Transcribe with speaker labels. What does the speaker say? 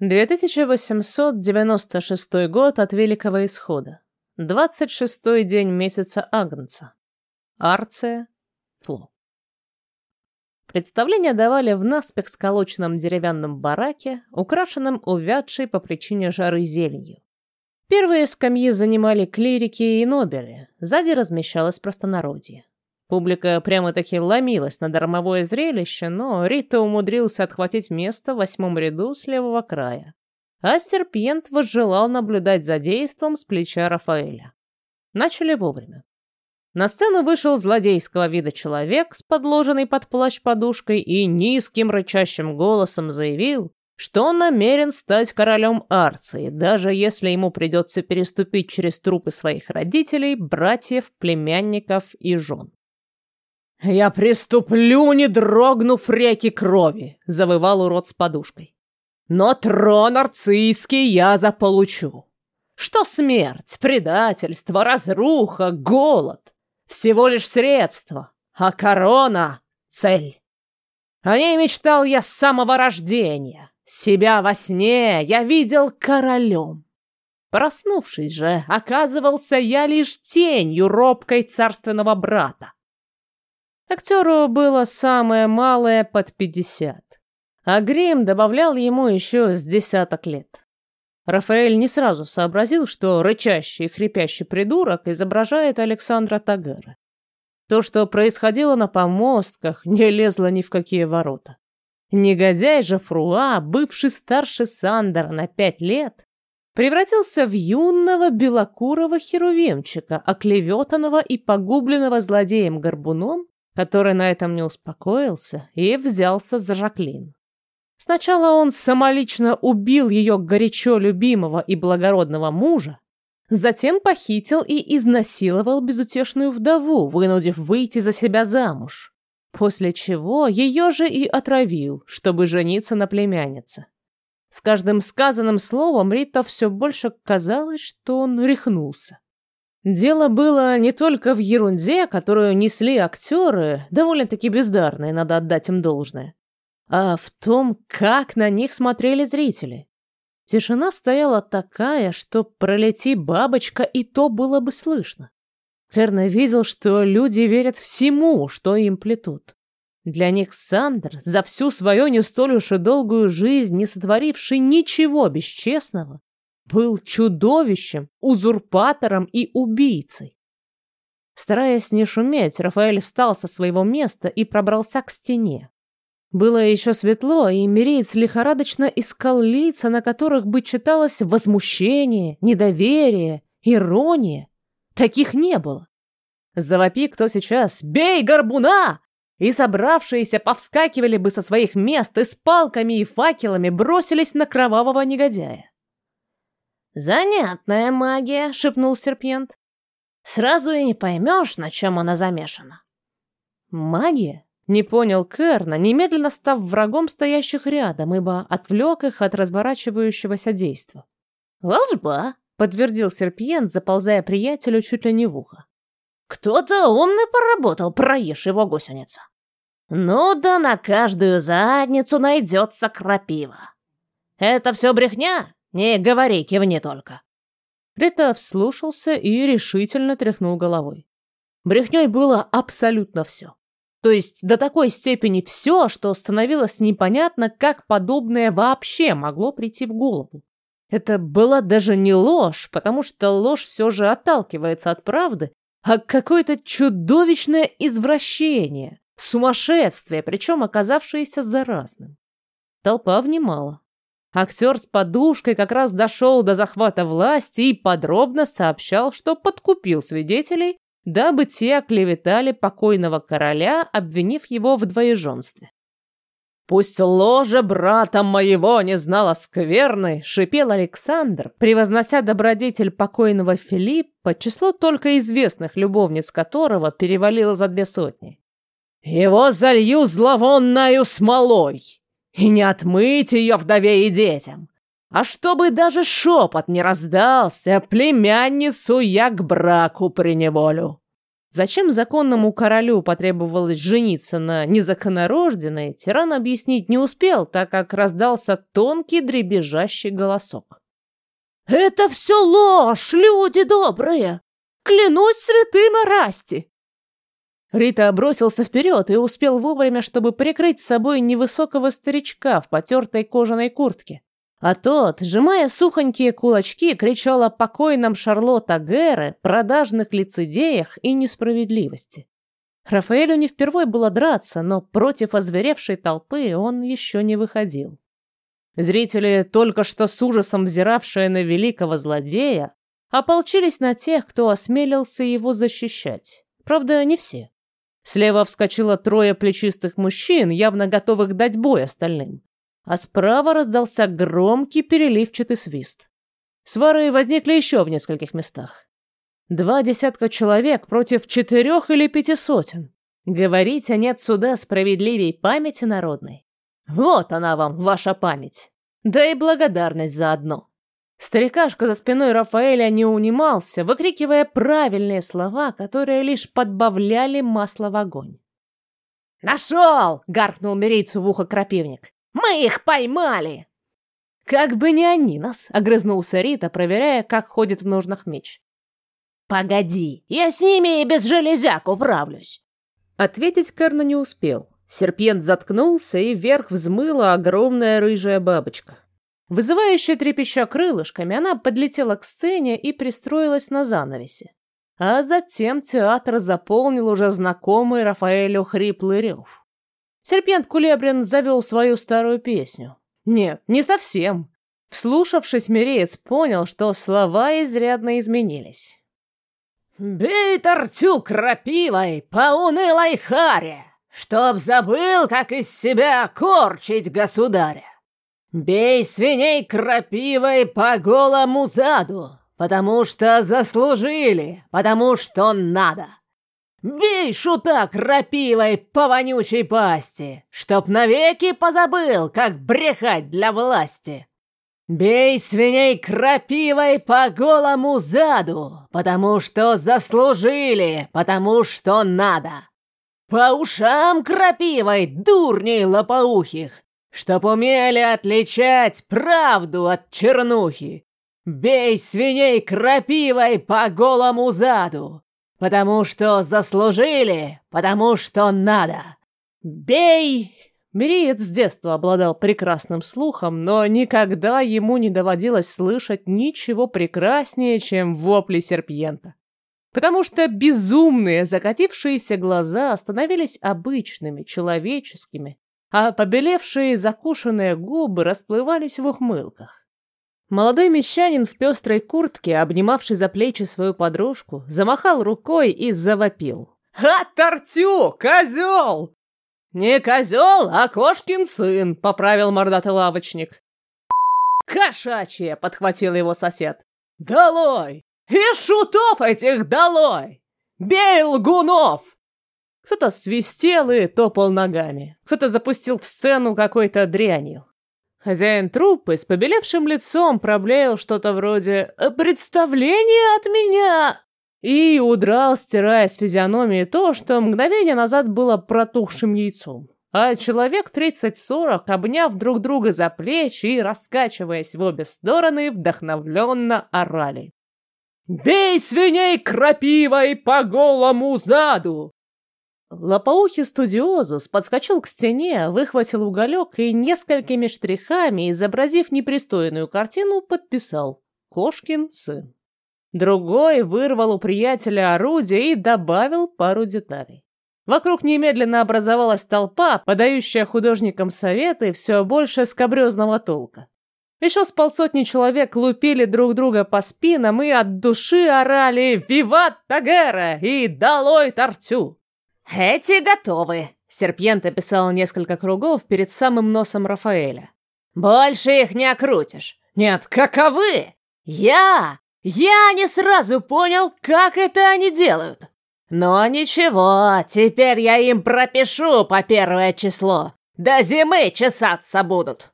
Speaker 1: 2896 год от Великого Исхода. 26-й день месяца Агнца. Арция, Фло. Представление давали в наспех сколоченном деревянном бараке, украшенном увядшей по причине жары зеленью. Первые скамьи занимали клирики и нобели, сзади размещалось простонародье. Публика прямо-таки ломилась на дармовое зрелище, но Рита умудрился отхватить место в восьмом ряду с левого края. А серпент возжелал наблюдать за действом с плеча Рафаэля. Начали вовремя. На сцену вышел злодейского вида человек с подложенной под плащ подушкой и низким рычащим голосом заявил, что он намерен стать королем Арции, даже если ему придется переступить через трупы своих родителей, братьев, племянников и жен. «Я приступлю, не дрогнув реки крови», — завывал урод с подушкой. «Но трон арцийский я заполучу. Что смерть, предательство, разруха, голод — всего лишь средство, а корона — цель. О ней мечтал я с самого рождения. Себя во сне я видел королем. Проснувшись же, оказывался я лишь тенью робкой царственного брата.
Speaker 2: Актеру было самое малое под пятьдесят, а грим добавлял ему еще с десяток лет. Рафаэль не сразу сообразил, что рычащий и хрипящий придурок изображает Александра Тагера. То, что происходило на помостках, не лезло ни в какие ворота. Негодяй же Фруа, бывший старше Сандера на пять лет, превратился в юного белокурого херувимчика, оклеветанного и погубленного злодеем-горбуном, который на этом не успокоился и взялся за Жаклин. Сначала он самолично убил ее горячо любимого и благородного мужа, затем похитил и изнасиловал безутешную вдову, вынудив выйти за себя замуж, после чего ее же и отравил, чтобы жениться на племяннице. С каждым сказанным словом Рита все больше казалось, что он рехнулся. Дело было не только в ерунде, которую несли актеры, довольно-таки бездарные, надо отдать им должное, а в том, как на них смотрели зрители. Тишина стояла такая, что пролети бабочка, и то было бы слышно. Керна видел, что люди верят всему, что им плетут. Для них Сандер, за всю свою не столь уж и долгую жизнь, не сотворивший ничего бесчестного, был чудовищем, узурпатором и убийцей. Стараясь не шуметь, Рафаэль встал со своего места и пробрался к стене. Было еще светло, и Миреец лихорадочно искал лица, на которых бы читалось возмущение, недоверие, ирония. Таких не было. Завопи кто сейчас «Бей горбуна!» И собравшиеся повскакивали бы со своих мест и с палками и факелами бросились на кровавого негодяя.
Speaker 1: «Занятная магия», — шепнул серпент. «Сразу и не поймешь, на чем она замешана».
Speaker 2: «Магия?» — не понял Керна, немедленно став врагом стоящих рядом, ибо отвлек их от разворачивающегося действа.
Speaker 1: «Волжба», — подтвердил серпент, заползая приятелю чуть ли не в ухо. «Кто-то умный поработал, проешь его гусеница. Ну да на каждую задницу найдется крапива. Это все брехня?» «Не говори, кивни только».
Speaker 2: Рита вслушался и решительно тряхнул головой. Брехней было абсолютно все. То есть до такой степени все, что становилось непонятно, как подобное вообще могло прийти в голову. Это была даже не ложь, потому что ложь все же отталкивается от правды, а какое-то чудовищное извращение, сумасшествие, причем оказавшееся заразным. Толпа внимала. Актер с подушкой как раз дошел до захвата власти и подробно сообщал, что подкупил свидетелей, дабы те оклеветали покойного короля, обвинив его в двоеженстве. «Пусть ложа брата моего не знала скверной!» — шипел Александр, превознося добродетель покойного Филиппа, число только известных любовниц которого перевалило за две сотни. «Его залью зловонною смолой!» И не отмыть ее вдове и детям, а чтобы даже шепот не раздался, племянницу я к браку приневолю.
Speaker 1: Зачем законному королю потребовалось жениться на незаконнорожденной, тиран объяснить не успел, так как раздался тонкий дребезжащий голосок.
Speaker 2: «Это все ложь, люди добрые! Клянусь святым Арасти!»
Speaker 1: Рита бросился вперед и успел вовремя, чтобы прикрыть собой невысокого старичка в потертой кожаной куртке. А тот, сжимая сухонькие кулачки, кричал о покойном Шарлотта Гэре, продажных лицедеях и несправедливости. Рафаэлю не впервой было драться, но против озверевшей толпы он еще не выходил. Зрители, только что с ужасом взиравшие на великого злодея, ополчились на тех, кто осмелился его защищать. Правда, не все. Слева вскочило трое плечистых мужчин, явно готовых дать бой остальным а справа раздался громкий переливчатый свист. Свары возникли еще в нескольких местах. Два десятка человек против четырех или пяти сотен. Говорить о нет суда справедливей памяти народной. Вот она вам, ваша память. Да и благодарность заодно. Старикашка за спиной Рафаэля не унимался, выкрикивая правильные слова, которые лишь подбавляли масло в огонь.
Speaker 2: «Нашел!» — гаркнул мирийцу в ухо крапивник. Мы их поймали!»
Speaker 1: «Как бы не они нас!» — огрызнулся Рита, проверяя, как ходит в ножнах меч.
Speaker 2: «Погоди, я с ними и без железяк управлюсь!»
Speaker 1: Ответить Карна не успел. Серпент заткнулся, и вверх взмыла огромная рыжая бабочка. Вызывающая трепеща крылышками, она подлетела к сцене и пристроилась на занавесе. А затем театр заполнил уже знакомый Рафаэлю хриплый рев. Серпент Кулебрин завел свою старую песню. Нет, не совсем. Вслушавшись, Миреец понял, что слова изрядно изменились.
Speaker 2: «Бей тортю крапивой по унылой харе, чтоб забыл, как из себя корчить государя. Бей свиней крапивой по голому заду, потому что заслужили, потому что надо. Бей шута крапивой по вонючей пасти, чтоб навеки позабыл, как брехать для власти. Бей свиней крапивой по голому заду, потому что заслужили, потому что надо. По ушам крапивой дурней лопоухих, чтоб умели отличать правду от чернухи. Бей свиней крапивой по голому заду, Потому что заслужили, потому что надо. Бей!» Мириет с детства обладал прекрасным слухом, но никогда ему не доводилось слышать ничего прекраснее, чем вопли серпьента. Потому что безумные закатившиеся глаза становились обычными, человеческими, а побелевшие закушенные губы расплывались в ухмылках. Молодой мещанин в пестрой куртке, обнимавший за плечи свою подружку, замахал рукой и завопил. «А, Тортю, козел!»
Speaker 1: «Не козел, а кошкин сын», — поправил мордатый лавочник.
Speaker 2: «Кошачье!» — подхватил его сосед.
Speaker 1: «Долой! И шутов этих долой! Бей лгунов!» Кто-то свистел и топал ногами, кто-то запустил в сцену какой-то дрянью. Хозяин труппы с побелевшим лицом проблеял что-то вроде «Представление от меня!» и удрал, стирая с физиономии то, что мгновение назад было протухшим яйцом. А человек 30-40, обняв друг друга за плечи и раскачиваясь в обе стороны, вдохновленно орали. «Бей свиней крапивой по голому заду! Лопоухий студиозус подскочил к стене, выхватил уголек и несколькими штрихами, изобразив непристойную картину, подписал «Кошкин сын». Другой вырвал у приятеля орудие и добавил пару деталей. Вокруг немедленно образовалась толпа, подающая художникам советы все больше скобрезного толка. Еще с полсотни человек лупили друг друга по спинам и от души орали «Виват Тагера!» и «Долой Тартю!».
Speaker 2: «Эти готовы!» Серпьент описал несколько кругов перед самым носом Рафаэля. «Больше их не окрутишь!» «Нет, каковы?» «Я! Я не сразу понял, как это они делают!» «Но ничего, теперь я им пропишу по первое число. До зимы чесаться будут!»